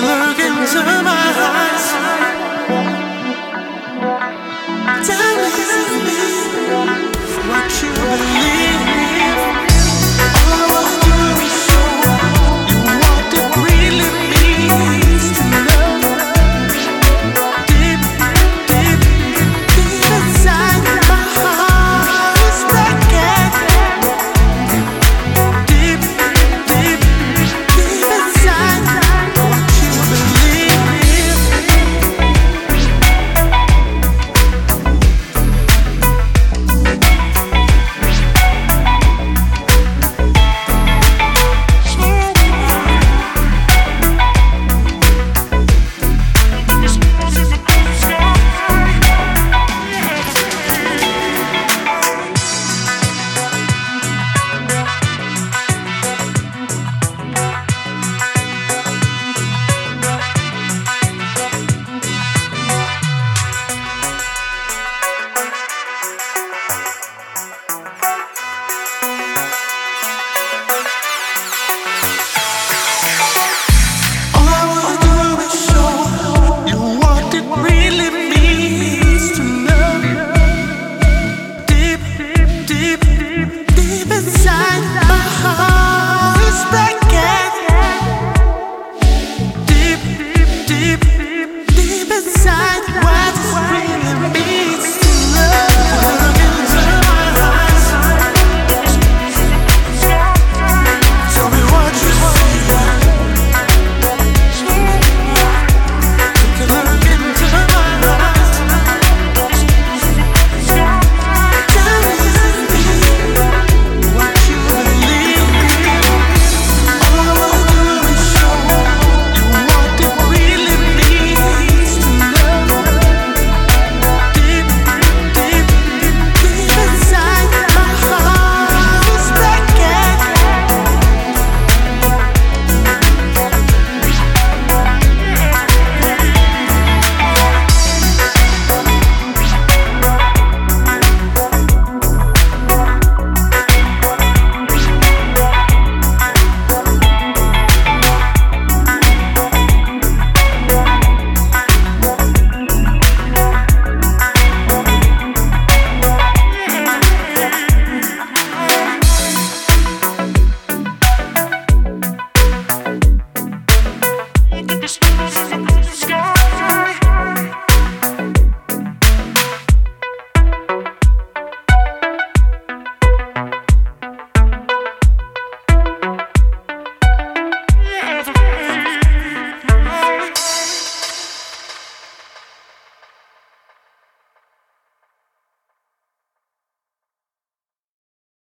can look into my eyes.